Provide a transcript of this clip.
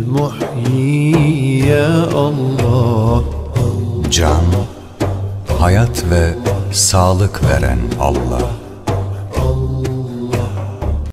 المحيي يا الله Can, hayat ve sağlık veren Allah.